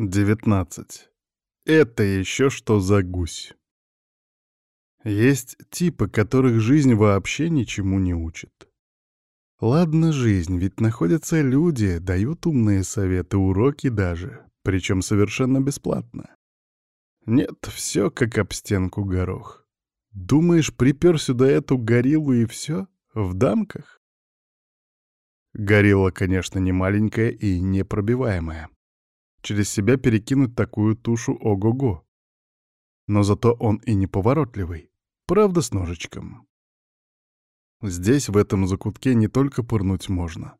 19. Это еще что за гусь? Есть типы, которых жизнь вообще ничему не учит. Ладно, жизнь, ведь находятся люди, дают умные советы, уроки даже, причем совершенно бесплатно. Нет, все как об стенку горох. Думаешь, припер сюда эту гориллу и все? В дамках? Горилла, конечно, не маленькая и непробиваемая. Через себя перекинуть такую тушу ого-го. Но зато он и неповоротливый. Правда, с ножичком. Здесь, в этом закутке, не только пырнуть можно,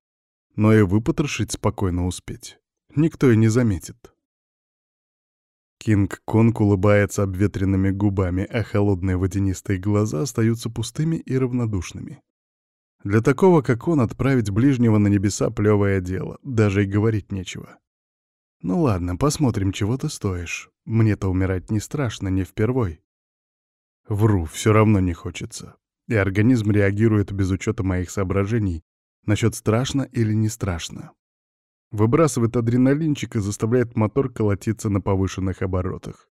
но и выпотрошить спокойно успеть. Никто и не заметит. Кинг-Конг улыбается обветренными губами, а холодные водянистые глаза остаются пустыми и равнодушными. Для такого, как он, отправить ближнего на небеса — плевое дело, даже и говорить нечего. Ну ладно, посмотрим, чего ты стоишь. Мне-то умирать не страшно, не впервой. Вру, все равно не хочется. И организм реагирует без учета моих соображений насчет страшно или не страшно. Выбрасывает адреналинчик и заставляет мотор колотиться на повышенных оборотах.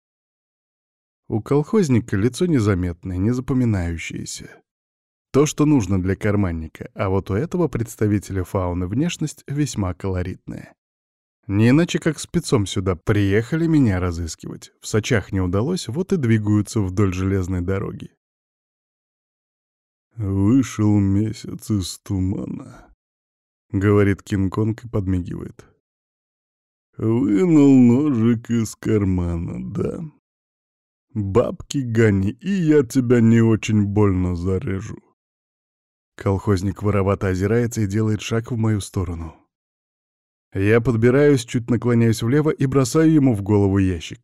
У колхозника лицо незаметное, не запоминающееся. То, что нужно для карманника, а вот у этого представителя фауны внешность весьма колоритная. Не иначе как спецом сюда приехали меня разыскивать. В Сочах не удалось, вот и двигаются вдоль железной дороги. «Вышел месяц из тумана», — говорит Кинг-Конг и подмигивает. «Вынул ножик из кармана, да? Бабки гони, и я тебя не очень больно зарежу». Колхозник воровато озирается и делает шаг в мою сторону. Я подбираюсь, чуть наклоняюсь влево и бросаю ему в голову ящик.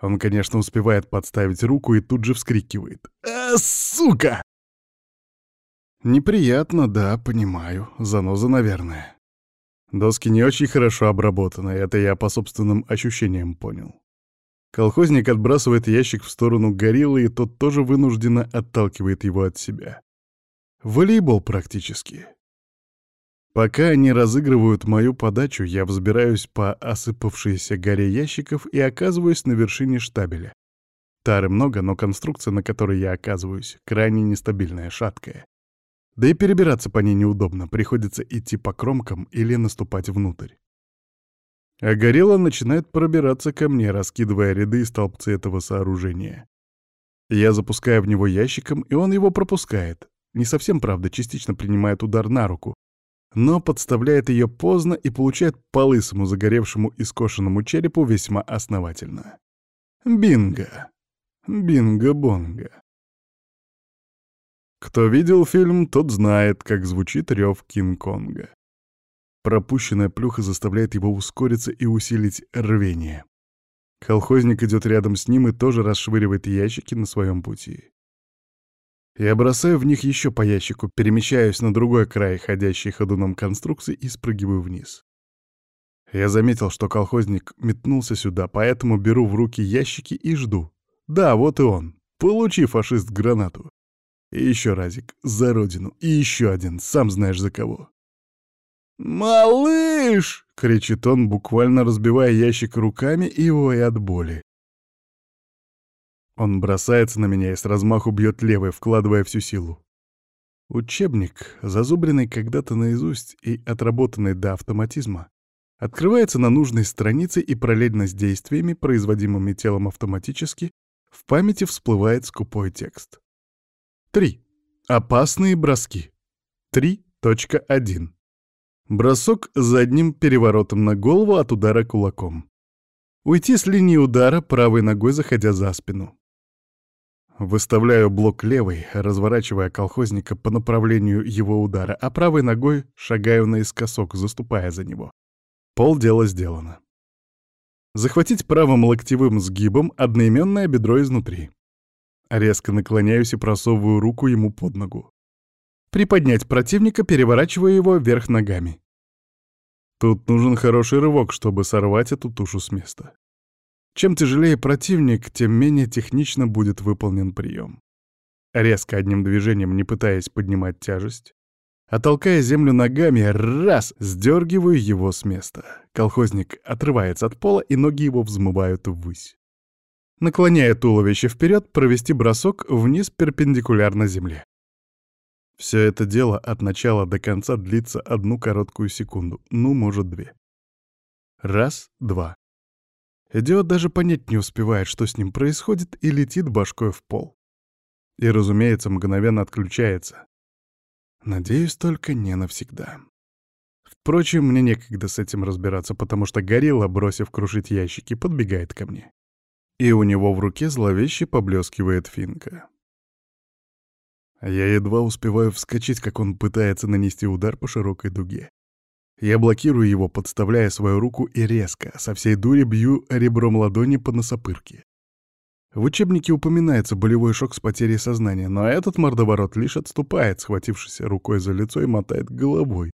Он, конечно, успевает подставить руку и тут же вскрикивает. «А, сука!» Неприятно, да, понимаю. Заноза, наверное. Доски не очень хорошо обработаны, это я по собственным ощущениям понял. Колхозник отбрасывает ящик в сторону гориллы, и тот тоже вынужденно отталкивает его от себя. Волейбол практически. Пока они разыгрывают мою подачу, я взбираюсь по осыпавшейся горе ящиков и оказываюсь на вершине штабеля. Тары много, но конструкция, на которой я оказываюсь, крайне нестабильная, шаткая. Да и перебираться по ней неудобно, приходится идти по кромкам или наступать внутрь. А горилла начинает пробираться ко мне, раскидывая ряды и столбцы этого сооружения. Я запускаю в него ящиком, и он его пропускает. Не совсем, правда, частично принимает удар на руку, но подставляет ее поздно и получает по лысому загоревшему и скошенному черепу весьма основательно. Бинго. Бинго-бонго. Кто видел фильм, тот знает, как звучит рев Кинг-Конга. Пропущенная плюха заставляет его ускориться и усилить рвение. Колхозник идет рядом с ним и тоже расшвыривает ящики на своем пути. Я бросаю в них еще по ящику, перемещаюсь на другой край ходящей ходуном конструкции и спрыгиваю вниз. Я заметил, что колхозник метнулся сюда, поэтому беру в руки ящики и жду. Да, вот и он. Получи, фашист, гранату. И еще разик, за родину. И еще один, сам знаешь за кого. «Малыш!» — кричит он, буквально разбивая ящик руками и воя от боли. Он бросается на меня и с размаху бьет левой, вкладывая всю силу. Учебник, зазубренный когда-то наизусть и отработанный до автоматизма, открывается на нужной странице и параллельно с действиями, производимыми телом автоматически, в памяти всплывает скупой текст. 3. Опасные броски. 3.1. Бросок задним переворотом на голову от удара кулаком. Уйти с линии удара, правой ногой заходя за спину. Выставляю блок левой, разворачивая колхозника по направлению его удара, а правой ногой шагаю наискосок, заступая за него. Пол дела сделано. Захватить правым локтевым сгибом одноименное бедро изнутри. Резко наклоняюсь и просовываю руку ему под ногу. Приподнять противника, переворачивая его вверх ногами. Тут нужен хороший рывок, чтобы сорвать эту тушу с места. Чем тяжелее противник, тем менее технично будет выполнен прием. Резко одним движением, не пытаясь поднимать тяжесть, а толкая землю ногами, раз, сдергиваю его с места. Колхозник отрывается от пола, и ноги его взмывают ввысь. Наклоняя туловище вперед, провести бросок вниз перпендикулярно земле. Все это дело от начала до конца длится одну короткую секунду, ну, может, две. Раз, два. Идиот даже понять не успевает, что с ним происходит, и летит башкой в пол. И, разумеется, мгновенно отключается. Надеюсь, только не навсегда. Впрочем, мне некогда с этим разбираться, потому что горилла, бросив крушить ящики, подбегает ко мне. И у него в руке зловеще поблескивает финка. Я едва успеваю вскочить, как он пытается нанести удар по широкой дуге. Я блокирую его, подставляя свою руку и резко, со всей дури бью ребром ладони по носопырке. В учебнике упоминается болевой шок с потерей сознания, но этот мордоворот лишь отступает, схватившись рукой за лицо и мотает головой,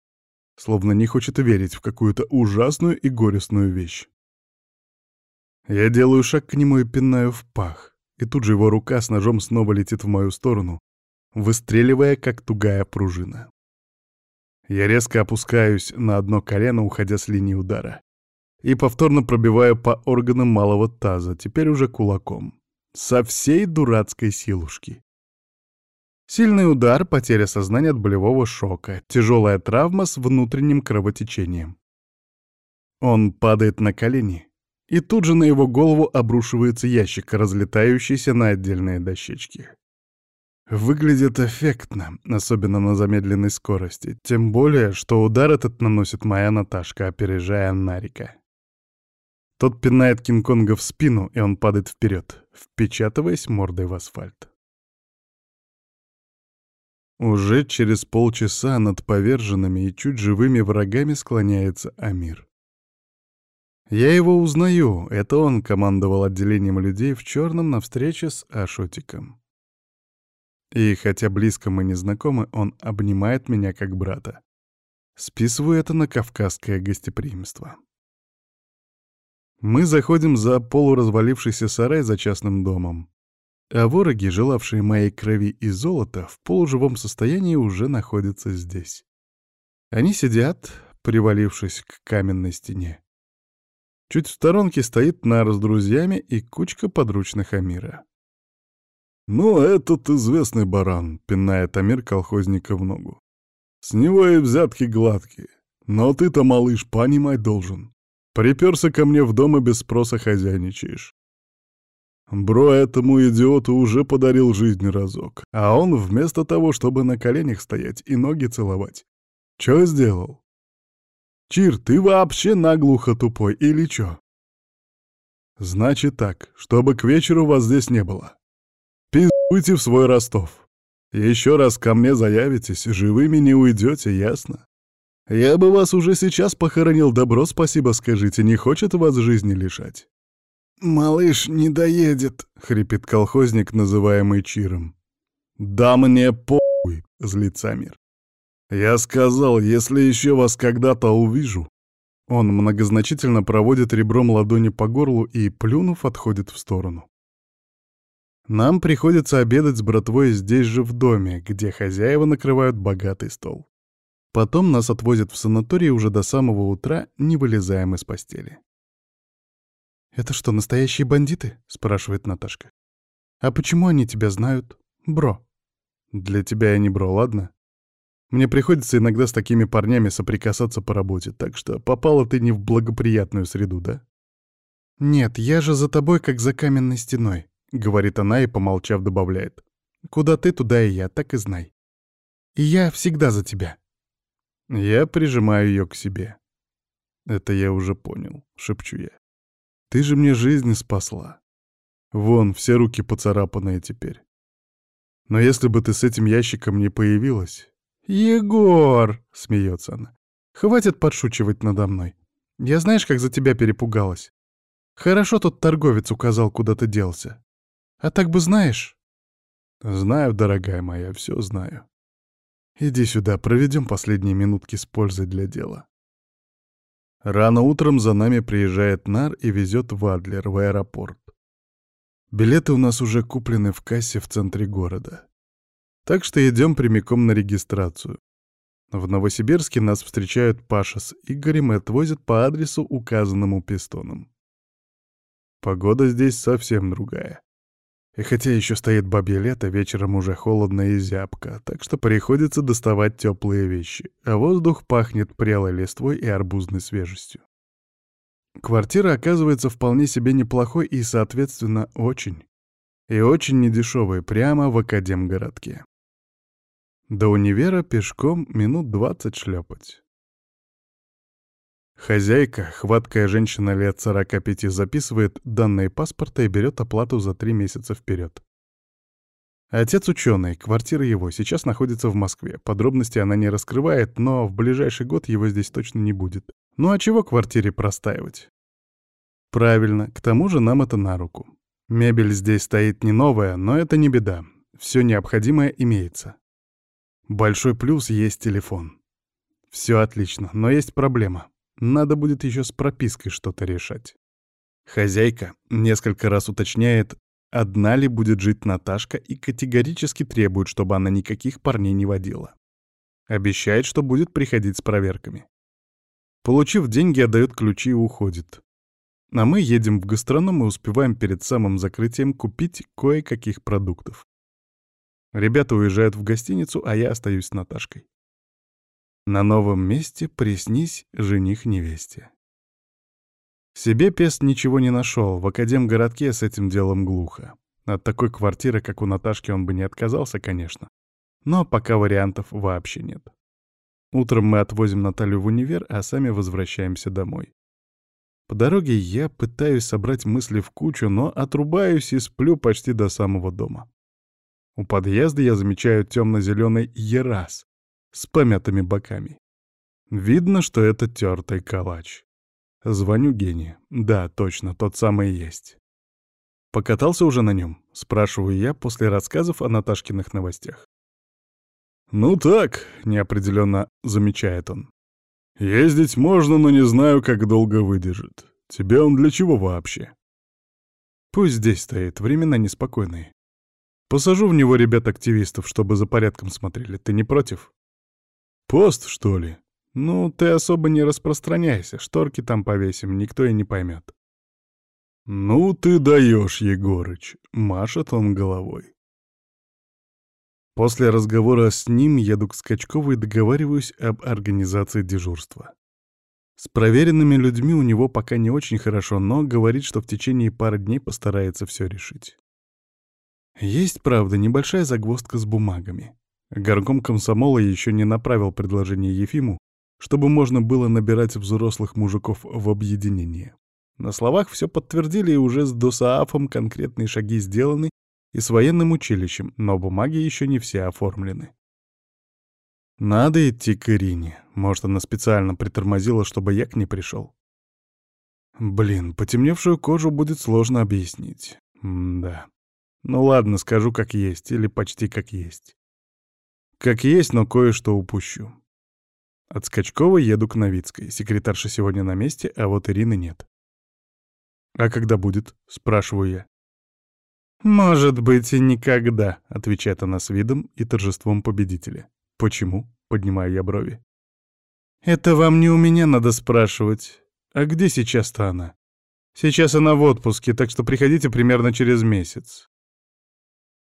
словно не хочет верить в какую-то ужасную и горестную вещь. Я делаю шаг к нему и пинаю в пах, и тут же его рука с ножом снова летит в мою сторону, выстреливая, как тугая пружина. Я резко опускаюсь на одно колено, уходя с линии удара, и повторно пробиваю по органам малого таза, теперь уже кулаком. Со всей дурацкой силушки. Сильный удар, потеря сознания от болевого шока, тяжелая травма с внутренним кровотечением. Он падает на колени, и тут же на его голову обрушивается ящик, разлетающийся на отдельные дощечки. Выглядит эффектно, особенно на замедленной скорости, тем более, что удар этот наносит моя Наташка, опережая Нарика. Тот пинает Кинг-Конга в спину, и он падает вперед, впечатываясь мордой в асфальт. Уже через полчаса над поверженными и чуть живыми врагами склоняется Амир. Я его узнаю, это он командовал отделением людей в черном на встрече с Ашотиком. И хотя близко мы не знакомы, он обнимает меня как брата. Списываю это на кавказское гостеприимство. Мы заходим за полуразвалившийся сарай за частным домом. А вороги, желавшие моей крови и золота, в полуживом состоянии уже находятся здесь. Они сидят, привалившись к каменной стене. Чуть в сторонке стоит Нар с друзьями и кучка подручных Амира. «Ну, этот известный баран», — пинает Амир колхозника в ногу. «С него и взятки гладкие. Но ты-то, малыш, понимать должен. Приперся ко мне в дом и без спроса хозяйничаешь. Бро этому идиоту уже подарил жизнь разок, а он вместо того, чтобы на коленях стоять и ноги целовать, чё сделал? Чир, ты вообще наглухо тупой или чё? Значит так, чтобы к вечеру вас здесь не было. Пиздуйте в свой Ростов. Еще раз ко мне заявитесь, живыми не уйдете, ясно? Я бы вас уже сейчас похоронил, добро спасибо скажите, не хочет вас жизни лишать. «Малыш не доедет», — хрипит колхозник, называемый Чиром. «Да мне похуй», — злится Мир. «Я сказал, если еще вас когда-то увижу...» Он многозначительно проводит ребром ладони по горлу и, плюнув, отходит в сторону. Нам приходится обедать с братвой здесь же в доме, где хозяева накрывают богатый стол. Потом нас отвозят в санаторий уже до самого утра, не вылезаем из постели. «Это что, настоящие бандиты?» — спрашивает Наташка. «А почему они тебя знают, бро?» «Для тебя я не бро, ладно? Мне приходится иногда с такими парнями соприкасаться по работе, так что попала ты не в благоприятную среду, да?» «Нет, я же за тобой, как за каменной стеной», — говорит она и, помолчав, добавляет. «Куда ты, туда и я, так и знай. И я всегда за тебя». Я прижимаю ее к себе. Это я уже понял, шепчу я. Ты же мне жизнь спасла. Вон, все руки поцарапанные теперь. Но если бы ты с этим ящиком не появилась... «Егор!» — смеется она. «Хватит подшучивать надо мной. Я знаешь, как за тебя перепугалась. Хорошо тот торговец указал, куда ты делся. А так бы знаешь...» «Знаю, дорогая моя, все знаю. Иди сюда, проведем последние минутки с пользой для дела. Рано утром за нами приезжает Нар и везет в Адлер, в аэропорт. Билеты у нас уже куплены в кассе в центре города. Так что идем прямиком на регистрацию. В Новосибирске нас встречают Паша с Игорем и отвозят по адресу, указанному пистоном. Погода здесь совсем другая. И хотя еще стоит бабье лето, вечером уже холодно и зябко, так что приходится доставать теплые вещи, а воздух пахнет прелой листвой и арбузной свежестью. Квартира оказывается вполне себе неплохой и, соответственно, очень. И очень недешевой, прямо в Академгородке. До универа пешком минут двадцать шлепать. Хозяйка, хваткая женщина лет 45, записывает данные паспорта и берет оплату за три месяца вперед. Отец ученый, квартира его, сейчас находится в Москве. Подробности она не раскрывает, но в ближайший год его здесь точно не будет. Ну а чего квартире простаивать? Правильно, к тому же нам это на руку. Мебель здесь стоит не новая, но это не беда. Все необходимое имеется. Большой плюс — есть телефон. Все отлично, но есть проблема. Надо будет еще с пропиской что-то решать. Хозяйка несколько раз уточняет, одна ли будет жить Наташка и категорически требует, чтобы она никаких парней не водила. Обещает, что будет приходить с проверками. Получив деньги, отдает ключи и уходит. А мы едем в гастроном и успеваем перед самым закрытием купить кое-каких продуктов. Ребята уезжают в гостиницу, а я остаюсь с Наташкой. На новом месте приснись жених невесте. Себе Пест ничего не нашел, в академгородке с этим делом глухо. От такой квартиры, как у Наташки, он бы не отказался, конечно. Но пока вариантов вообще нет. Утром мы отвозим Наталью в универ, а сами возвращаемся домой. По дороге я пытаюсь собрать мысли в кучу, но отрубаюсь и сплю почти до самого дома. У подъезда я замечаю темно-зеленый ерас, с помятыми боками. Видно, что это тертый калач. Звоню Гене. Да, точно, тот самый есть. «Покатался уже на нем?» — спрашиваю я после рассказов о Наташкиных новостях. «Ну так», — неопределенно замечает он. «Ездить можно, но не знаю, как долго выдержит. Тебе он для чего вообще?» «Пусть здесь стоит, времена неспокойные. Посажу в него ребят-активистов, чтобы за порядком смотрели. Ты не против?» «Пост, что ли?» «Ну, ты особо не распространяйся, шторки там повесим, никто и не поймет». «Ну ты даешь, Егорыч!» — машет он головой. После разговора с ним еду к Скачкову и договариваюсь об организации дежурства. С проверенными людьми у него пока не очень хорошо, но говорит, что в течение пары дней постарается все решить. Есть, правда, небольшая загвоздка с бумагами. Горком комсомола еще не направил предложение Ефиму, чтобы можно было набирать взрослых мужиков в объединение. На словах все подтвердили, и уже с ДОСААФом конкретные шаги сделаны и с военным училищем, но бумаги еще не все оформлены. Надо идти к Ирине. Может, она специально притормозила, чтобы я к ней пришел. Блин, потемневшую кожу будет сложно объяснить. М да. Ну ладно, скажу как есть, или почти как есть. Как есть, но кое-что упущу. От Скачкова еду к Новицкой. Секретарша сегодня на месте, а вот Ирины нет. «А когда будет?» — спрашиваю я. «Может быть, и никогда», — отвечает она с видом и торжеством победителя. «Почему?» — поднимаю я брови. «Это вам не у меня надо спрашивать. А где сейчас-то она? Сейчас она в отпуске, так что приходите примерно через месяц».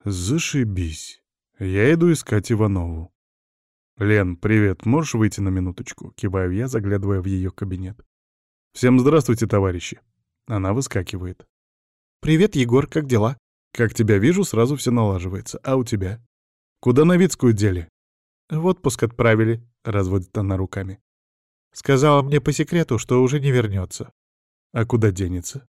«Зашибись». Я иду искать Иванову. «Лен, привет, можешь выйти на минуточку?» — киваю я, заглядывая в ее кабинет. «Всем здравствуйте, товарищи!» Она выскакивает. «Привет, Егор, как дела?» «Как тебя вижу, сразу все налаживается. А у тебя?» «Куда Новицкую дели?» «В отпуск отправили», — разводит она руками. «Сказала мне по секрету, что уже не вернется». «А куда денется?»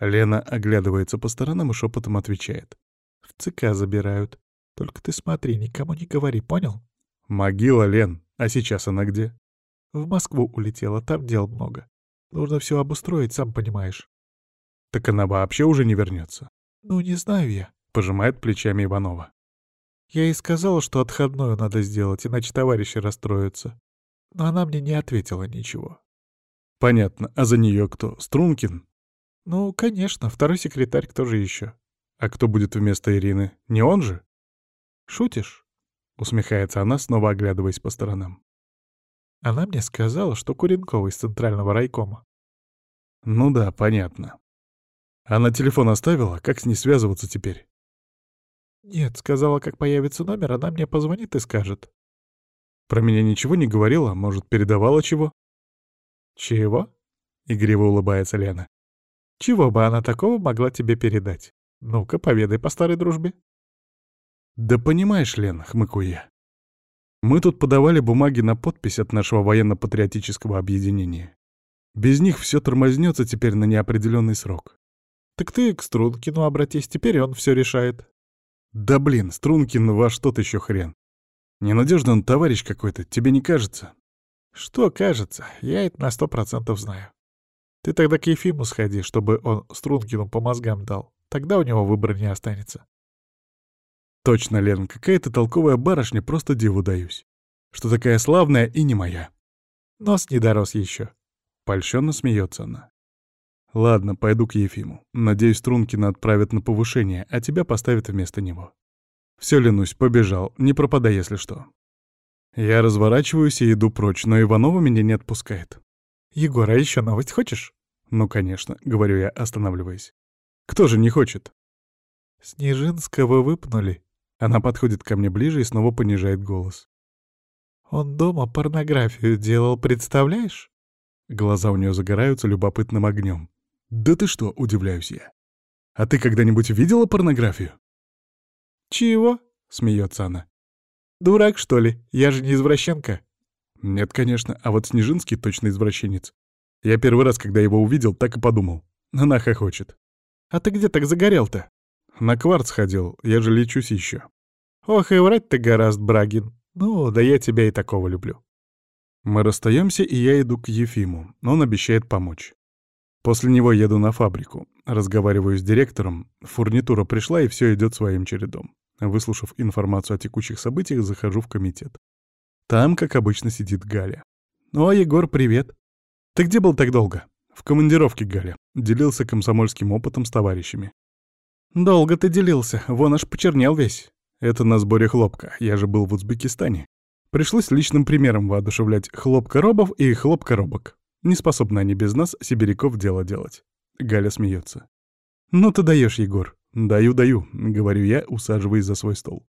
Лена оглядывается по сторонам и шепотом отвечает. «В ЦК забирают». Только ты смотри, никому не говори, понял? Могила, Лен. А сейчас она где? В Москву улетела, там дел много. Нужно все обустроить, сам понимаешь. Так она вообще уже не вернется. Ну, не знаю я, пожимает плечами Иванова. Я ей сказала, что отходную надо сделать, иначе товарищи расстроятся. Но она мне не ответила ничего. Понятно. А за нее кто? Стрункин? Ну, конечно, второй секретарь, кто же еще? А кто будет вместо Ирины? Не он же? Шутишь? — усмехается она, снова оглядываясь по сторонам. Она мне сказала, что Куренкова из центрального райкома. Ну да, понятно. Она телефон оставила? Как с ней связываться теперь? Нет, сказала, как появится номер, она мне позвонит и скажет. Про меня ничего не говорила, может, передавала чего? Чего? Игриво улыбается Лена. Чего бы она такого могла тебе передать? Ну-ка, поведай по старой дружбе. Да понимаешь, Лен, хмыку. Мы тут подавали бумаги на подпись от нашего военно-патриотического объединения. Без них все тормознется теперь на неопределенный срок. Так ты к Стрункину обратись, теперь он все решает. Да блин, Стрункин ваш тот еще хрен. Ненадежный он товарищ какой-то, тебе не кажется? Что кажется, я это на сто процентов знаю. Ты тогда к Ефиму сходи, чтобы он Стрункину по мозгам дал. Тогда у него выбора не останется. Точно, Лен, какая-то толковая барышня, просто диву даюсь. Что такая славная и не моя. Нос не дорос еще. Польщенно смеется она. Ладно, пойду к Ефиму. Надеюсь, Трункина отправят на повышение, а тебя поставят вместо него. Все, Ленусь, побежал, не пропадай, если что. Я разворачиваюсь и иду прочь, но Иванова меня не отпускает. «Егор, а еще новость хочешь?» «Ну, конечно», — говорю я, останавливаясь. «Кто же не хочет?» «Снежинского выпнули». Она подходит ко мне ближе и снова понижает голос. «Он дома порнографию делал, представляешь?» Глаза у нее загораются любопытным огнем. «Да ты что?» — удивляюсь я. «А ты когда-нибудь видела порнографию?» «Чего?» — смеется она. «Дурак, что ли? Я же не извращенка». «Нет, конечно, а вот Снежинский точно извращенец. Я первый раз, когда его увидел, так и подумал. Она хохочет». «А ты где так загорел-то?» «На кварц ходил, я же лечусь еще. «Ох, и врать ты гораст, Брагин. Ну, да я тебя и такого люблю». Мы расстаемся, и я иду к Ефиму. Он обещает помочь. После него еду на фабрику. Разговариваю с директором. Фурнитура пришла, и все идет своим чередом. Выслушав информацию о текущих событиях, захожу в комитет. Там, как обычно, сидит Галя. «О, Егор, привет!» «Ты где был так долго?» «В командировке, Галя». Делился комсомольским опытом с товарищами. «Долго ты делился, вон аж почернел весь». «Это на сборе хлопка, я же был в Узбекистане. Пришлось личным примером воодушевлять хлопкоробов и хлопкоробок. Не способны они без нас, сибиряков, дело делать. Галя смеется. «Ну ты даешь, Егор». «Даю, даю», — говорю я, усаживаясь за свой стол.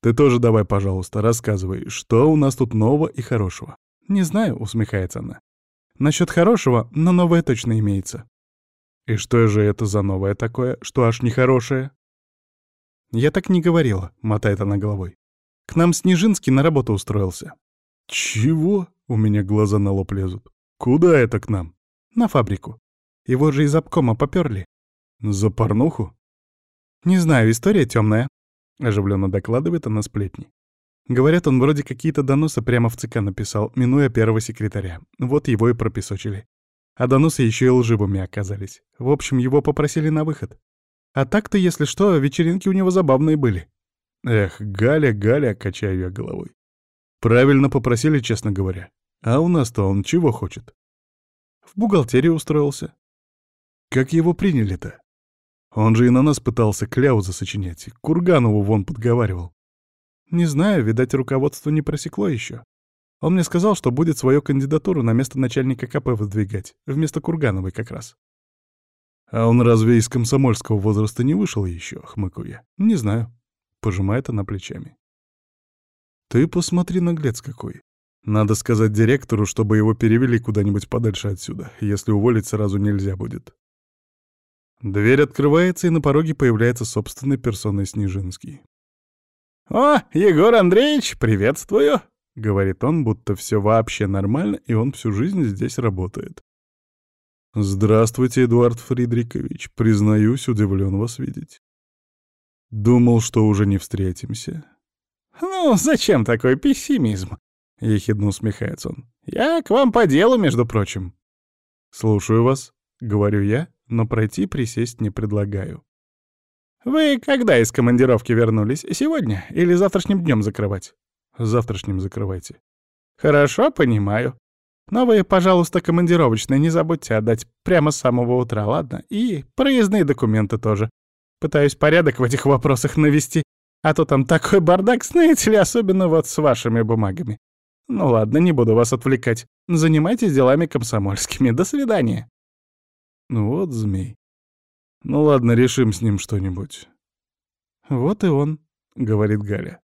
«Ты тоже давай, пожалуйста, рассказывай, что у нас тут нового и хорошего». «Не знаю», — усмехается она. «Насчет хорошего, но новое точно имеется». «И что же это за новое такое, что аж нехорошее?» «Я так не говорила», — мотает она головой. «К нам Снежинский на работу устроился». «Чего?» — у меня глаза на лоб лезут. «Куда это к нам?» «На фабрику. Его же из обкома попёрли». «За порнуху?» «Не знаю, история темная», — оживленно докладывает она сплетни. Говорят, он вроде какие-то доносы прямо в ЦК написал, минуя первого секретаря. Вот его и пропесочили. А доносы еще и лживыми оказались. В общем, его попросили на выход. А так-то, если что, вечеринки у него забавные были. Эх, Галя, Галя, качаю я головой. Правильно попросили, честно говоря. А у нас-то он чего хочет? В бухгалтерию устроился. Как его приняли-то? Он же и на нас пытался кляузы сочинять, Курганову вон подговаривал. Не знаю, видать, руководство не просекло еще. Он мне сказал, что будет свою кандидатуру на место начальника КП выдвигать, вместо Кургановой как раз. А он разве из комсомольского возраста не вышел еще, хмыкаю я? Не знаю. Пожимает она плечами. Ты посмотри, наглец какой. Надо сказать директору, чтобы его перевели куда-нибудь подальше отсюда, если уволить сразу нельзя будет. Дверь открывается, и на пороге появляется собственной персоной Снежинский. «О, Егор Андреевич, приветствую!» — говорит он, будто все вообще нормально, и он всю жизнь здесь работает. «Здравствуйте, Эдуард Фридрикович. Признаюсь, удивлен вас видеть. Думал, что уже не встретимся». «Ну, зачем такой пессимизм?» — ехидно усмехается он. «Я к вам по делу, между прочим». «Слушаю вас», — говорю я, но пройти присесть не предлагаю. «Вы когда из командировки вернулись? Сегодня или завтрашним днем закрывать?» «Завтрашним закрывайте». «Хорошо, понимаю. Но вы, пожалуйста, командировочные не забудьте отдать прямо с самого утра, ладно? И проездные документы тоже. Пытаюсь порядок в этих вопросах навести. А то там такой бардак, знаете ли, особенно вот с вашими бумагами. Ну ладно, не буду вас отвлекать. Занимайтесь делами комсомольскими. До свидания. Ну вот змей. Ну ладно, решим с ним что-нибудь. Вот и он, — говорит Галя.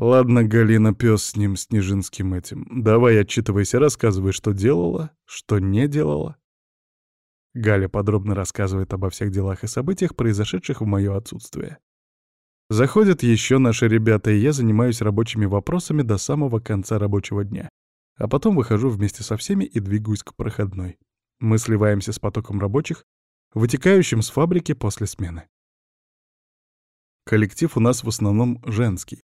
Ладно, Галина, пес с ним, снежинским этим. Давай отчитывайся, рассказывай, что делала, что не делала. Галя подробно рассказывает обо всех делах и событиях, произошедших в мое отсутствие. Заходят еще наши ребята, и я занимаюсь рабочими вопросами до самого конца рабочего дня. А потом выхожу вместе со всеми и двигаюсь к проходной. Мы сливаемся с потоком рабочих, вытекающим с фабрики после смены. Коллектив у нас в основном женский.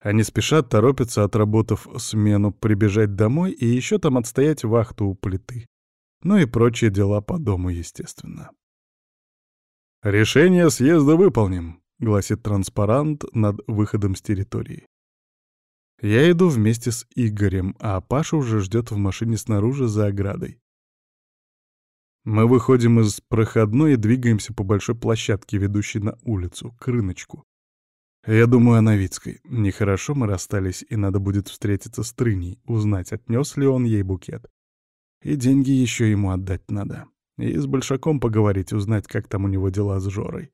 Они спешат, торопятся, отработав смену, прибежать домой и еще там отстоять вахту у плиты. Ну и прочие дела по дому, естественно. «Решение съезда выполним», — гласит транспарант над выходом с территории. Я иду вместе с Игорем, а Паша уже ждет в машине снаружи за оградой. Мы выходим из проходной и двигаемся по большой площадке, ведущей на улицу, к рыночку. Я думаю о Новицкой. Нехорошо мы расстались, и надо будет встретиться с Трыней, узнать, отнес ли он ей букет. И деньги еще ему отдать надо. И с Большаком поговорить, узнать, как там у него дела с Жорой.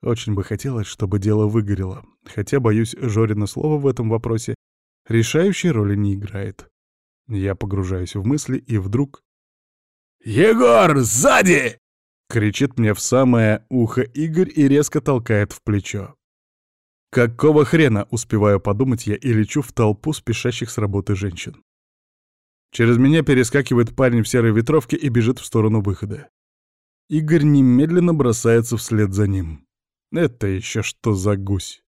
Очень бы хотелось, чтобы дело выгорело, хотя, боюсь, Жорина слово в этом вопросе решающей роли не играет. Я погружаюсь в мысли, и вдруг... «Егор, сзади!» — кричит мне в самое ухо Игорь и резко толкает в плечо. Какого хрена, успеваю подумать я и лечу в толпу спешащих с работы женщин. Через меня перескакивает парень в серой ветровке и бежит в сторону выхода. Игорь немедленно бросается вслед за ним. Это еще что за гусь?